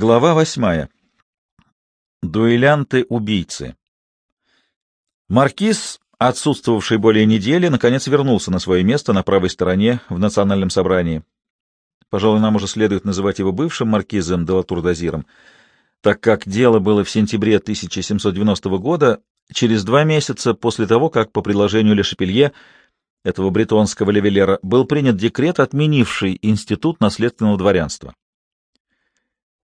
Глава восьмая. Дуэлянты-убийцы. Маркиз, отсутствовавший более недели, наконец вернулся на свое место на правой стороне в национальном собрании. Пожалуй, нам уже следует называть его бывшим маркизом Делатур-Дазиром, так как дело было в сентябре 1790 года, через два месяца после того, как по предложению Ле Шапелье, этого бретонского левелера, был принят декрет, отменивший институт наследственного дворянства.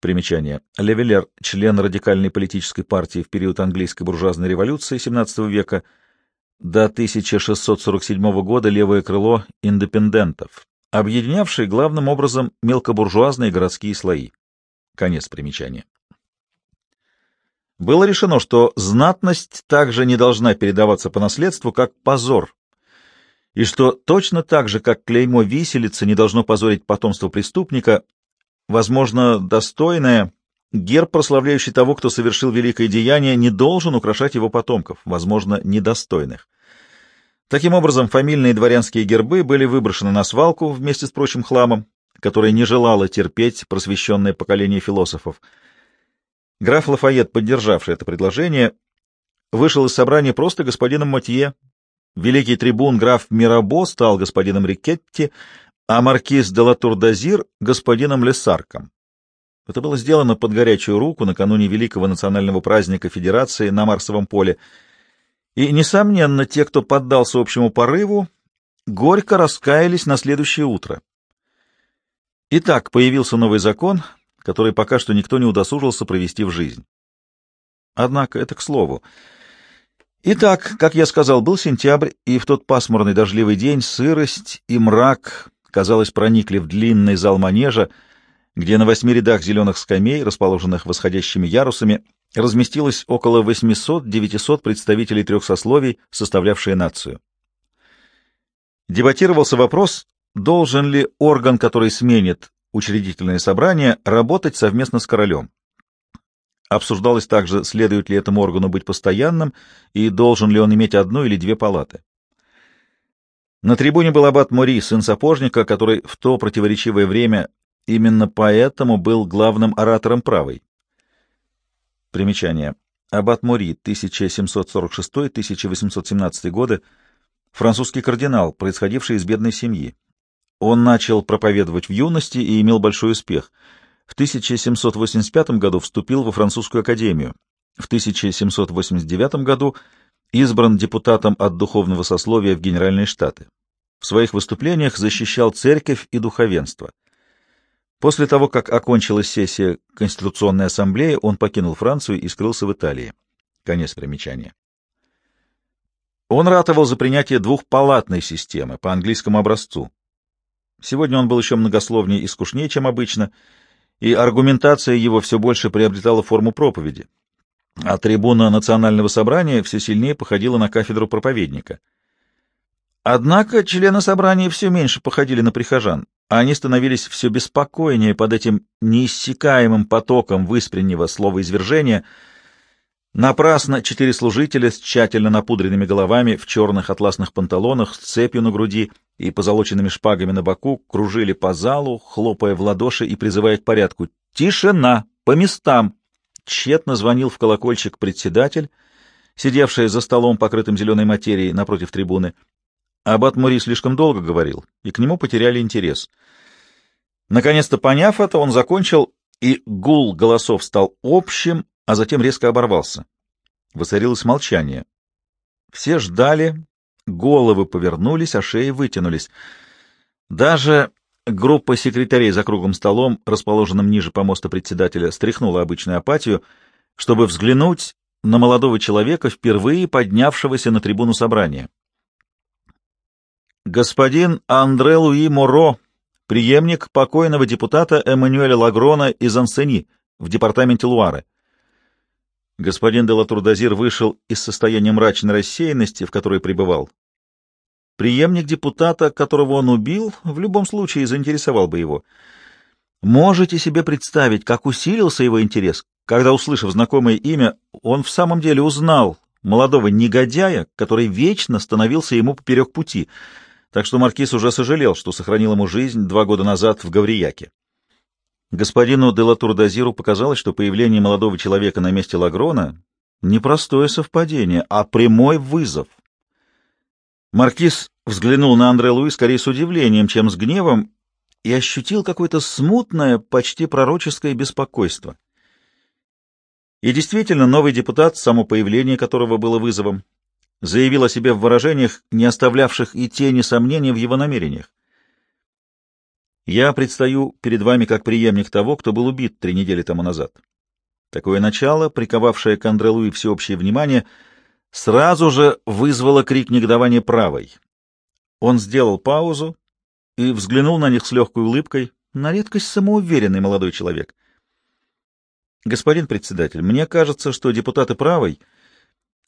Примечание. Левелер, член радикальной политической партии в период английской буржуазной революции XVII века, до 1647 года левое крыло индепендентов, объединявший главным образом мелкобуржуазные городские слои. Конец примечания. Было решено, что знатность также не должна передаваться по наследству, как позор, и что точно так же, как клеймо виселицы не должно позорить потомство преступника, возможно, достойное, герб, прославляющий того, кто совершил великое деяние, не должен украшать его потомков, возможно, недостойных. Таким образом, фамильные дворянские гербы были выброшены на свалку вместе с прочим хламом, который не желало терпеть просвещенное поколение философов. Граф Лафайет, поддержавший это предложение, вышел из собрания просто господином Матье. Великий трибун граф Мирабо стал господином Рикетти, а маркиз де Латур-Дазир — господином Лесарком. Это было сделано под горячую руку накануне великого национального праздника Федерации на Марсовом поле, и, несомненно, те, кто поддался общему порыву, горько раскаялись на следующее утро. Итак, появился новый закон, который пока что никто не удосужился провести в жизнь. Однако это к слову. Итак, как я сказал, был сентябрь, и в тот пасмурный дождливый день сырость и мрак казалось, проникли в длинный зал манежа, где на восьми рядах зеленых скамей, расположенных восходящими ярусами, разместилось около 800-900 представителей трех сословий, составлявшие нацию. Дебатировался вопрос, должен ли орган, который сменит учредительное собрание, работать совместно с королем. Обсуждалось также, следует ли этому органу быть постоянным и должен ли он иметь одну или две палаты. На трибуне был аббат Мори, сын сапожника, который в то противоречивое время именно поэтому был главным оратором правой. Примечание. Аббат Мори, 1746-1817 годы, французский кардинал, происходивший из бедной семьи. Он начал проповедовать в юности и имел большой успех. В 1785 году вступил во французскую академию. В 1789 году избран депутатом от духовного сословия в Генеральные Штаты. В своих выступлениях защищал церковь и духовенство. После того, как окончилась сессия Конституционной ассамблеи, он покинул Францию и скрылся в Италии. Конец примечания. Он ратовал за принятие двухпалатной системы по английскому образцу. Сегодня он был еще многословнее и скучнее, чем обычно, и аргументация его все больше приобретала форму проповеди, а трибуна национального собрания все сильнее походила на кафедру проповедника. Однако члены собрания все меньше походили на прихожан, а они становились все беспокойнее под этим неиссякаемым потоком выспреннего слова извержения. Напрасно четыре служителя с тщательно напудренными головами в черных атласных панталонах, с цепью на груди и позолоченными шпагами на боку кружили по залу, хлопая в ладоши и призывая к порядку. «Тишина! По местам!» Тщетно звонил в колокольчик председатель, сидевший за столом, покрытым зеленой материей, напротив трибуны. Аббат Мури слишком долго говорил, и к нему потеряли интерес. Наконец-то поняв это, он закончил, и гул голосов стал общим, а затем резко оборвался. Воцарилось молчание. Все ждали, головы повернулись, а шеи вытянулись. Даже Группа секретарей за круглым столом, расположенным ниже помоста председателя, стряхнула обычную апатию, чтобы взглянуть на молодого человека, впервые поднявшегося на трибуну собрания. Господин Андре Луи Моро, преемник покойного депутата Эммануэля Лагрона из Ансени в департаменте Луары. Господин де Латурдазир вышел из состояния мрачной рассеянности, в которой пребывал, Приемник депутата, которого он убил, в любом случае заинтересовал бы его. Можете себе представить, как усилился его интерес, когда, услышав знакомое имя, он в самом деле узнал молодого негодяя, который вечно становился ему поперек пути, так что маркиз уже сожалел, что сохранил ему жизнь два года назад в Гаврияке. Господину Делатур-Дазиру показалось, что появление молодого человека на месте Лагрона — не простое совпадение, а прямой вызов. Маркиз взглянул на Андре Луи скорее с удивлением, чем с гневом, и ощутил какое-то смутное, почти пророческое беспокойство. И действительно, новый депутат, само появление которого было вызовом, заявил о себе в выражениях, не оставлявших и тени сомнений в его намерениях. Я предстаю перед вами как преемник того, кто был убит три недели тому назад. Такое начало, приковавшее к Андре Луи всеобщее внимание, сразу же вызвало крик негодования правой. Он сделал паузу и взглянул на них с легкой улыбкой, на редкость самоуверенный молодой человек. Господин председатель, мне кажется, что депутаты правой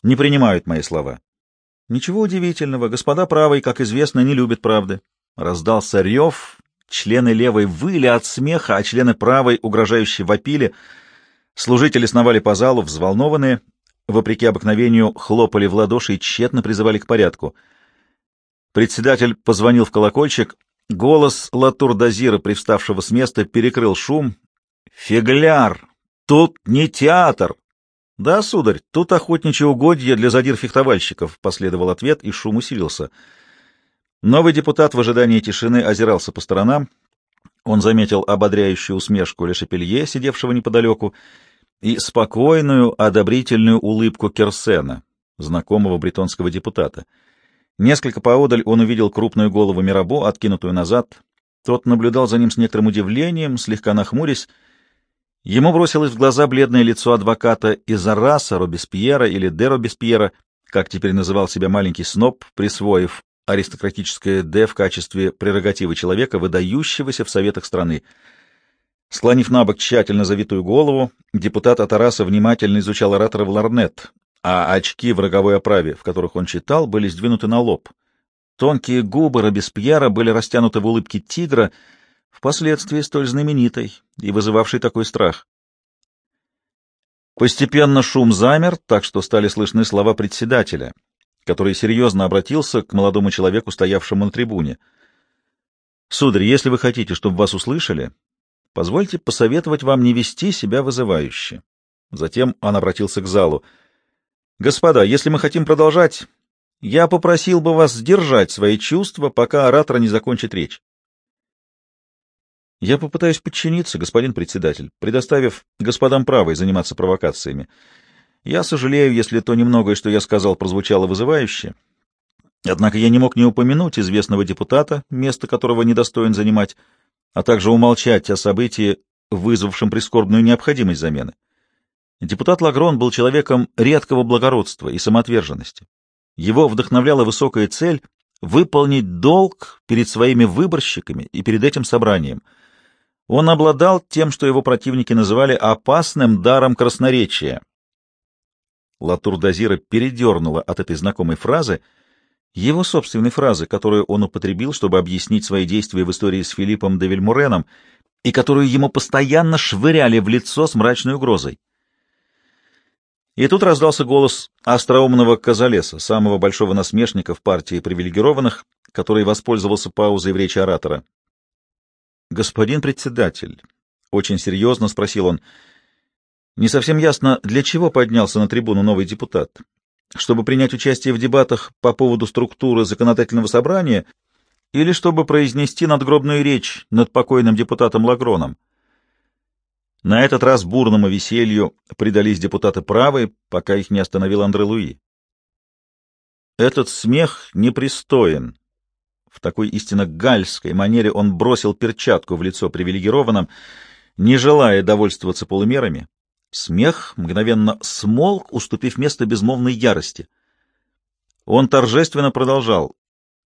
не принимают мои слова. Ничего удивительного, господа правой, как известно, не любят правды. Раздался рев, Члены левой выли от смеха, а члены правой угрожающе вопили. Служители сновали по залу, взволнованные, вопреки обыкновению, хлопали в ладоши и тщетно призывали к порядку. Председатель позвонил в колокольчик. Голос Латур-Дазира, привставшего с места, перекрыл шум. «Фигляр! Тут не театр!» «Да, сударь, тут охотничье угодье для задир-фехтовальщиков», — последовал ответ, и шум усилился. Новый депутат в ожидании тишины озирался по сторонам. Он заметил ободряющую усмешку Лешепелье, сидевшего неподалеку, и спокойную, одобрительную улыбку Керсена, знакомого бретонского депутата. Несколько поодаль он увидел крупную голову Мирабо, откинутую назад. Тот наблюдал за ним с некоторым удивлением, слегка нахмурясь. Ему бросилось в глаза бледное лицо адвоката из Араса, Робеспьера или де Робеспьера, как теперь называл себя маленький сноб, присвоив аристократическое «Д» в качестве прерогативы человека, выдающегося в советах страны. Склонив на бок тщательно завитую голову, депутат Атараса внимательно изучал оратора в ларнет, а очки в роговой оправе, в которых он читал, были сдвинуты на лоб. Тонкие губы Робеспьера были растянуты в улыбке тигра, впоследствии столь знаменитой и вызывавшей такой страх. Постепенно шум замер, так что стали слышны слова председателя — который серьезно обратился к молодому человеку, стоявшему на трибуне. «Сударь, если вы хотите, чтобы вас услышали, позвольте посоветовать вам не вести себя вызывающе». Затем он обратился к залу. «Господа, если мы хотим продолжать, я попросил бы вас сдержать свои чувства, пока оратор не закончит речь». «Я попытаюсь подчиниться, господин председатель, предоставив господам правой заниматься провокациями. Я сожалею, если то немногое, что я сказал, прозвучало вызывающе. Однако я не мог не упомянуть известного депутата, место которого недостоин занимать, а также умолчать о событии, вызвавшем прискорбную необходимость замены. Депутат Лагрон был человеком редкого благородства и самоотверженности. Его вдохновляла высокая цель выполнить долг перед своими выборщиками и перед этим собранием. Он обладал тем, что его противники называли опасным даром красноречия — Латур Дазира передернула от этой знакомой фразы, его собственной фразы, которую он употребил, чтобы объяснить свои действия в истории с Филиппом де Вильмуреном, и которую ему постоянно швыряли в лицо с мрачной угрозой. И тут раздался голос остроумного Казалеса, самого большого насмешника в партии привилегированных, который воспользовался паузой в речи оратора. «Господин председатель», — очень серьезно спросил он, — не совсем ясно, для чего поднялся на трибуну новый депутат. Чтобы принять участие в дебатах по поводу структуры законодательного собрания или чтобы произнести надгробную речь над покойным депутатом Лагроном. На этот раз бурному веселью предались депутаты правые, пока их не остановил Андре Луи. Этот смех непристоен. В такой истинно гальской манере он бросил перчатку в лицо привилегированным, не желая довольствоваться полумерами. Смех мгновенно смолк, уступив место безмолвной ярости. Он торжественно продолжал.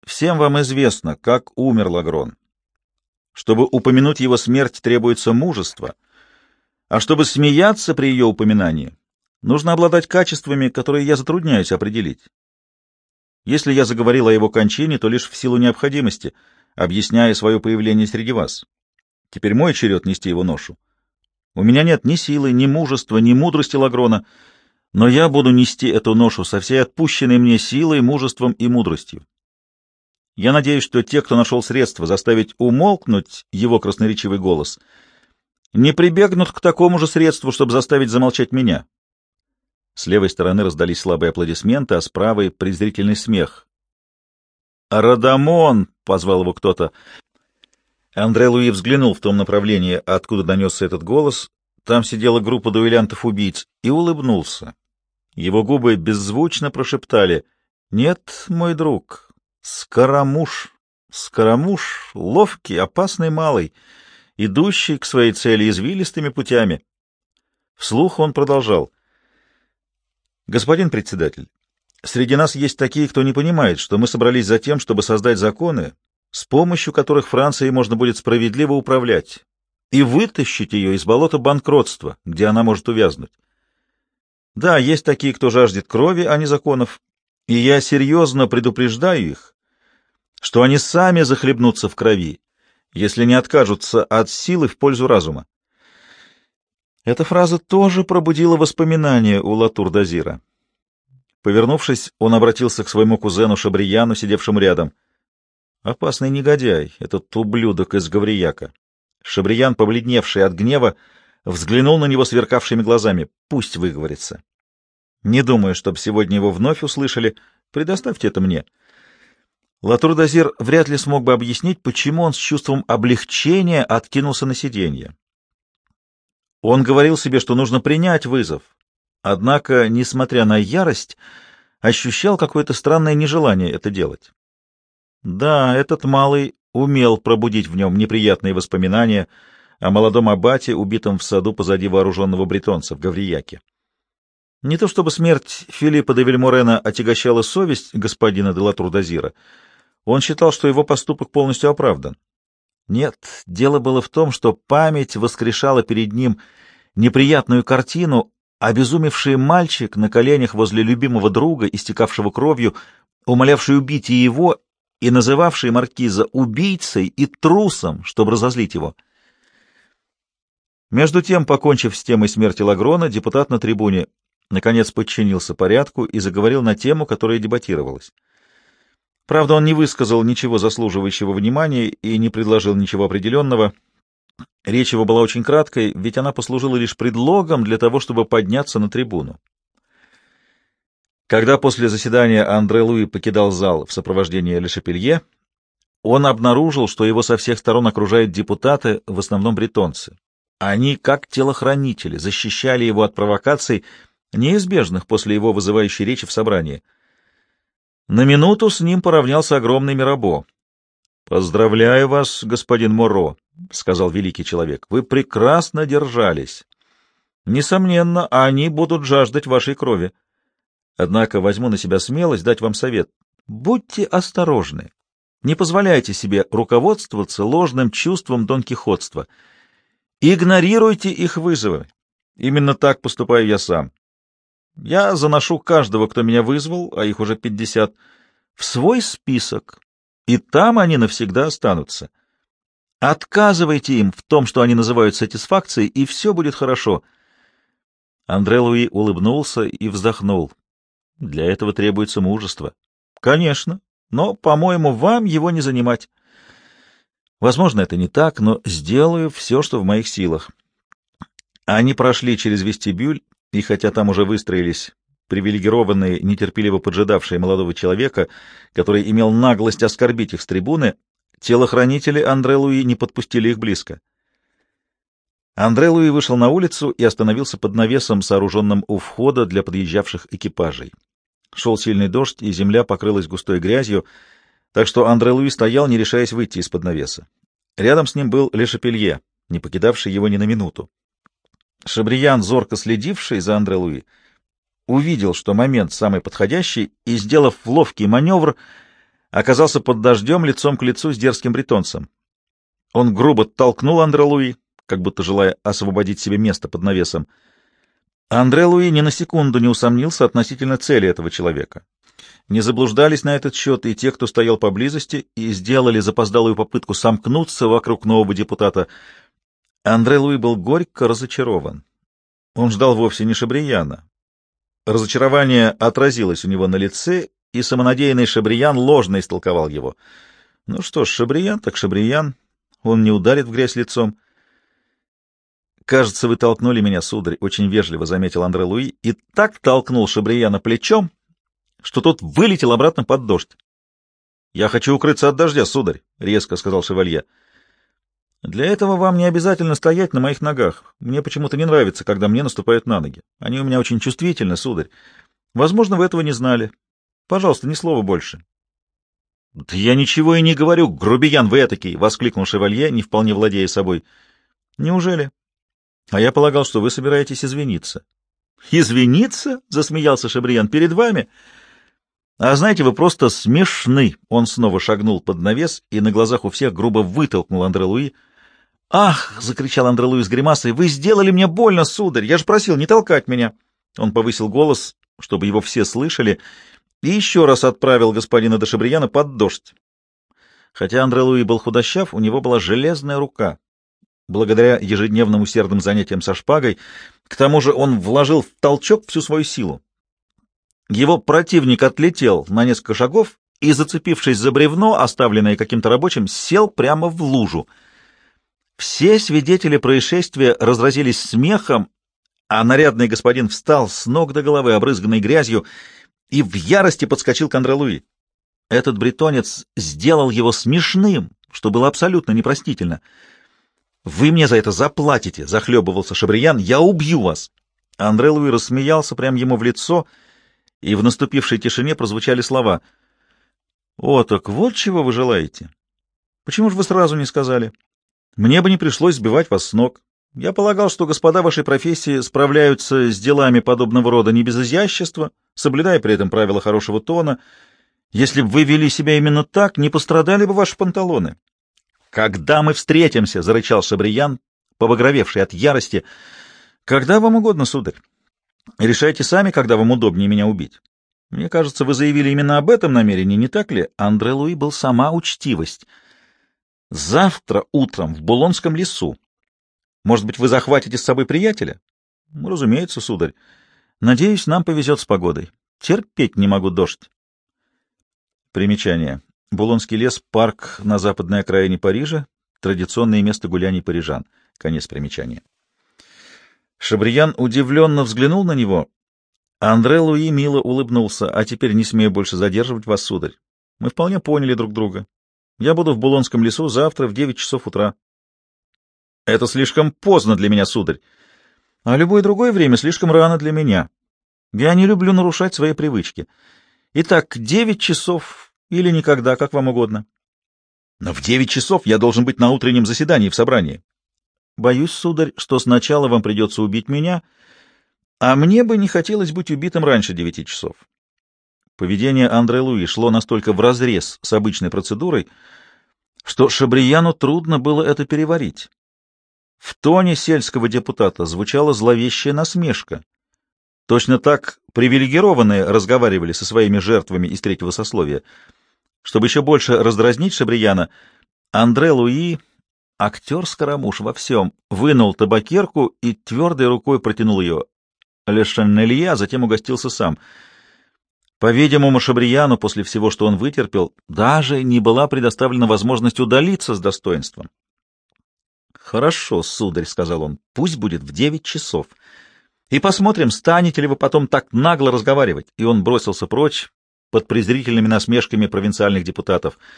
«Всем вам известно, как умер Лагрон. Чтобы упомянуть его смерть, требуется мужество, а чтобы смеяться при ее упоминании, нужно обладать качествами, которые я затрудняюсь определить. Если я заговорил о его кончине, то лишь в силу необходимости, объясняя свое появление среди вас. Теперь мой черед нести его ношу. У меня нет ни силы, ни мужества, ни мудрости Лагрона, но я буду нести эту ношу со всей отпущенной мне силой, мужеством и мудростью. Я надеюсь, что те, кто нашел средства заставить умолкнуть его красноречивый голос, не прибегнут к такому же средству, чтобы заставить замолчать меня. С левой стороны раздались слабые аплодисменты, а с правой — презрительный смех. «Радамон!» — позвал его кто-то. Андре Луи взглянул в том направлении, откуда донесся этот голос. Там сидела группа дуэлянтов-убийц, и улыбнулся. Его губы беззвучно прошептали «Нет, мой друг, Скоромуш, Скоромуш, ловкий, опасный малый, идущий к своей цели извилистыми путями». Вслух он продолжал «Господин председатель, среди нас есть такие, кто не понимает, что мы собрались за тем, чтобы создать законы, с помощью которых Францией можно будет справедливо управлять и вытащить ее из болота банкротства, где она может увязнуть. Да, есть такие, кто жаждет крови, а не законов, и я серьезно предупреждаю их, что они сами захлебнутся в крови, если не откажутся от силы в пользу разума. Эта фраза тоже пробудила воспоминания у Латур-Дазира. Повернувшись, он обратился к своему кузену Шабрияну, сидевшему рядом. «Опасный негодяй, этот ублюдок из Гаврияка». Шабриян, побледневший от гнева, взглянул на него сверкавшими глазами. «Пусть выговорится. Не думаю, чтобы сегодня его вновь услышали. Предоставьте это мне. Латурдазир вряд ли смог бы объяснить, почему он с чувством облегчения откинулся на сиденье. Он говорил себе, что нужно принять вызов, однако, несмотря на ярость, ощущал какое-то странное нежелание это делать. Да, этот малый умел пробудить в нем неприятные воспоминания о молодом аббате, убитом в саду позади вооруженного бретонца в Гаврияке. Не то чтобы смерть Филиппа де Вильморена отягощала совесть господина де Латрур-Дазира, он считал, что его поступок полностью оправдан. Нет, дело было в том, что память воскрешала перед ним неприятную картину, обезумевший мальчик на коленях возле любимого друга, истекавшего кровью, умолявший убить и его, и называвший маркиза убийцей и трусом, чтобы разозлить его. Между тем, покончив с темой смерти Лагрона, депутат на трибуне наконец подчинился порядку и заговорил на тему, которая дебатировалась. Правда, он не высказал ничего заслуживающего внимания и не предложил ничего определенного. Речь его была очень краткой, ведь она послужила лишь предлогом для того, чтобы подняться на трибуну. Когда после заседания Андре Луи покидал зал в сопровождении Лешапелье, он обнаружил, что его со всех сторон окружают депутаты, в основном бретонцы. Они, как телохранители, защищали его от провокаций неизбежных после его вызывающей речи в собрании. На минуту с ним поравнялся огромный Мирабо. «Поздравляю вас, господин Моро», — сказал великий человек, — «вы прекрасно держались. Несомненно, они будут жаждать вашей крови. Однако возьму на себя смелость дать вам совет. Будьте осторожны. Не позволяйте себе руководствоваться ложным чувством донкихотства. Игнорируйте их вызовы. Именно так поступаю я сам. Я заношу каждого, кто меня вызвал, а их уже пятьдесят, в свой список, и там они навсегда останутся. Отказывайте им в том, что они называют сатисфакцией, и все будет хорошо. Андре Луи улыбнулся и вздохнул. Для этого требуется мужество. Конечно, но, по-моему, вам его не занимать. Возможно, это не так, но сделаю все, что в моих силах. Они прошли через вестибюль и хотя там уже выстроились привилегированные, нетерпеливо поджидавшие молодого человека, который имел наглость оскорбить их с трибуны, телохранители Андре Луи не подпустили их близко. Андре Луи вышел на улицу и остановился под навесом, сооруженным у входа для подъезжавших экипажей. Шел сильный дождь, и земля покрылась густой грязью, так что Андре Луи стоял, не решаясь выйти из-под навеса. Рядом с ним был Лешапелье, не покидавший его ни на минуту. Шабриян, зорко следивший за Андре Луи, увидел, что момент самый подходящий, и, сделав ловкий маневр, оказался под дождем лицом к лицу с дерзким бретонцем. Он грубо толкнул Андре Луи, как будто желая освободить себе место под навесом. Андре Луи ни на секунду не усомнился относительно цели этого человека. Не заблуждались на этот счет и те, кто стоял поблизости, и сделали запоздалую попытку сомкнуться вокруг нового депутата — Андре Луи был горько разочарован. Он ждал вовсе не Шабрияна. Разочарование отразилось у него на лице, и самонадеянный Шабриян ложно истолковал его. Ну что ж, Шабриян так Шабриян, он не ударит в грязь лицом. «Кажется, вы толкнули меня, сударь», — очень вежливо заметил Андре Луи, и так толкнул Шабрияна плечом, что тот вылетел обратно под дождь. «Я хочу укрыться от дождя, сударь», — резко сказал шевалье. «Для этого вам не обязательно стоять на моих ногах. Мне почему-то не нравится, когда мне наступают на ноги. Они у меня очень чувствительны, сударь. Возможно, вы этого не знали. Пожалуйста, ни слова больше». «Да я ничего и не говорю, грубиян вы этакий!» — воскликнул шевалье, не вполне владея собой. «Неужели? А я полагал, что вы собираетесь извиниться». «Извиниться?» — засмеялся Шабриян. «Перед вами?» «А знаете, вы просто смешны!» Он снова шагнул под навес и на глазах у всех грубо вытолкнул Андре Луи. «Ах!» — закричал Андре Луи с гримасой. «Вы сделали мне больно, сударь! Я же просил не толкать меня!» Он повысил голос, чтобы его все слышали, и еще раз отправил господина Дешебрияна под дождь. Хотя Андре Луи был худощав, у него была железная рука. Благодаря ежедневным усердным занятиям со шпагой, к тому же он вложил в толчок всю свою силу. Его противник отлетел на несколько шагов и, зацепившись за бревно, оставленное каким-то рабочим, сел прямо в лужу. Все свидетели происшествия разразились смехом, а нарядный господин встал с ног до головы, обрызганной грязью, и в ярости подскочил к Андре Луи. Этот бретонец сделал его смешным, что было абсолютно непростительно. «Вы мне за это заплатите!» — захлебывался Шабриян. «Я убью вас!» Андре Луи рассмеялся прямо ему в лицо — и в наступившей тишине прозвучали слова. «О, так вот чего вы желаете? Почему же вы сразу не сказали? Мне бы не пришлось сбивать вас с ног. Я полагал, что господа вашей профессии справляются с делами подобного рода не без изящества, соблюдая при этом правила хорошего тона. Если бы вы вели себя именно так, не пострадали бы ваши панталоны». «Когда мы встретимся?» — зарычал Шабриян, побагровевший от ярости. «Когда вам угодно, сударь. Решайте сами, когда вам удобнее меня убить. Мне кажется, вы заявили именно об этом намерении, не так ли? Андре Луи был сама учтивость. Завтра утром в Булонском лесу. Может быть, вы захватите с собой приятеля? Разумеется, сударь. Надеюсь, нам повезет с погодой. Терпеть не могу дождь. Примечание. Булонский лес — парк на западной окраине Парижа, традиционное место гуляний парижан. Конец примечания. Шабриян удивленно взглянул на него. Андре Луи мило улыбнулся. «А теперь не смею больше задерживать вас, сударь. Мы вполне поняли друг друга. Я буду в Булонском лесу завтра в девять часов утра». «Это слишком поздно для меня, сударь. А любое другое время слишком рано для меня. Я не люблю нарушать свои привычки. Итак, девять часов или никогда, как вам угодно». «Но в девять часов я должен быть на утреннем заседании в собрании». Боюсь, сударь, что сначала вам придется убить меня, а мне бы не хотелось быть убитым раньше девяти часов. Поведение Андре Луи шло настолько вразрез с обычной процедурой, что Шабрияну трудно было это переварить. В тоне сельского депутата звучала зловещая насмешка. Точно так привилегированные разговаривали со своими жертвами из третьего сословия. Чтобы еще больше раздразнить Шабрияна, Андре Луи Актер-скоромуш во всем вынул табакерку и твердой рукой протянул ее. Лешаннелья затем угостился сам. По-видимому, Шабрияну, после всего, что он вытерпел, даже не была предоставлена возможность удалиться с достоинством. «Хорошо, сударь», — сказал он, — «пусть будет в девять часов. И посмотрим, станете ли вы потом так нагло разговаривать». И он бросился прочь под презрительными насмешками провинциальных депутатов —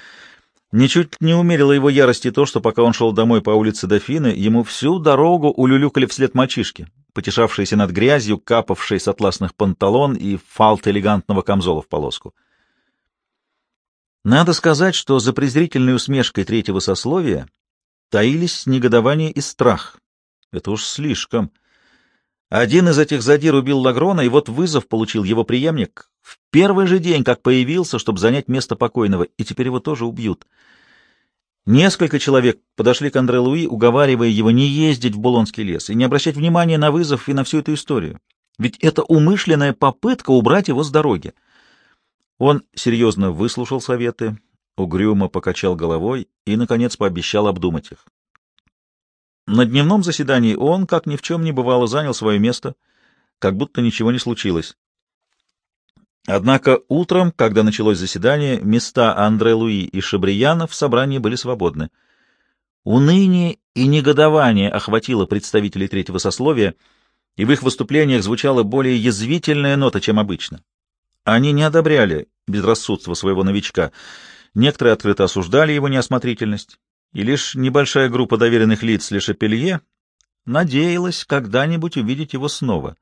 Ничуть не умерило его ярости то, что пока он шел домой по улице Дофины, ему всю дорогу улюлюкали вслед мальчишки, потешавшиеся над грязью, капавшей с атласных панталон и фалт элегантного камзола в полоску. Надо сказать, что за презрительной усмешкой третьего сословия таились негодование и страх. Это уж слишком. Один из этих задир убил Лагрона, и вот вызов получил его преемник в первый же день, как появился, чтобы занять место покойного, и теперь его тоже убьют. Несколько человек подошли к Андре Луи, уговаривая его не ездить в Булонский лес и не обращать внимания на вызов и на всю эту историю. Ведь это умышленная попытка убрать его с дороги. Он серьезно выслушал советы, угрюмо покачал головой и, наконец, пообещал обдумать их. На дневном заседании он, как ни в чем не бывало, занял свое место, как будто ничего не случилось. Однако утром, когда началось заседание, места Андре Луи и Шабрияна в собрании были свободны. Уныние и негодование охватило представителей третьего сословия, и в их выступлениях звучала более язвительная нота, чем обычно. Они не одобряли безрассудство своего новичка, некоторые открыто осуждали его неосмотрительность, и лишь небольшая группа доверенных лиц Лешапелье надеялась когда-нибудь увидеть его снова.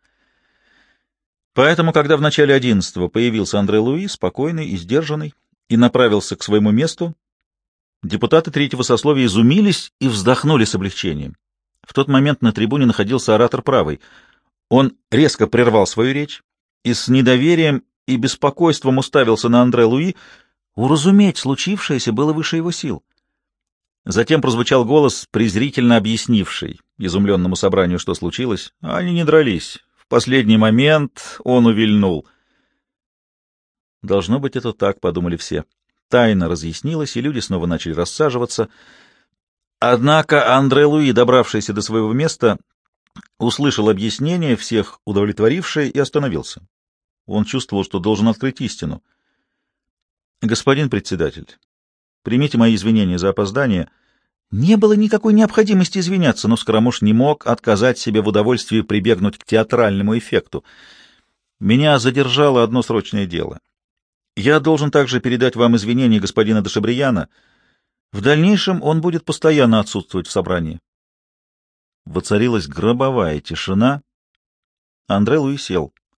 Поэтому, когда в начале одиннадцатого появился Андре Луи, спокойный и сдержанный, и направился к своему месту, депутаты третьего сословия изумились и вздохнули с облегчением. В тот момент на трибуне находился оратор правый. Он резко прервал свою речь и с недоверием и беспокойством уставился на Андре Луи. Уразуметь случившееся было выше его сил. Затем прозвучал голос, презрительно объяснивший изумленному собранию, что случилось. Они не дрались. Последний момент он увильнул. Должно быть, это так, — подумали все. Тайна разъяснилась, и люди снова начали рассаживаться. Однако Андре Луи, добравшийся до своего места, услышал объяснение, всех удовлетворившее, и остановился. Он чувствовал, что должен открыть истину. «Господин председатель, примите мои извинения за опоздание». Не было никакой необходимости извиняться, но Скоромуш не мог отказать себе в удовольствии прибегнуть к театральному эффекту. Меня задержало одно срочное дело. Я должен также передать вам извинения господина Дешебрияна. В дальнейшем он будет постоянно отсутствовать в собрании. Воцарилась гробовая тишина. Андре Луи сел.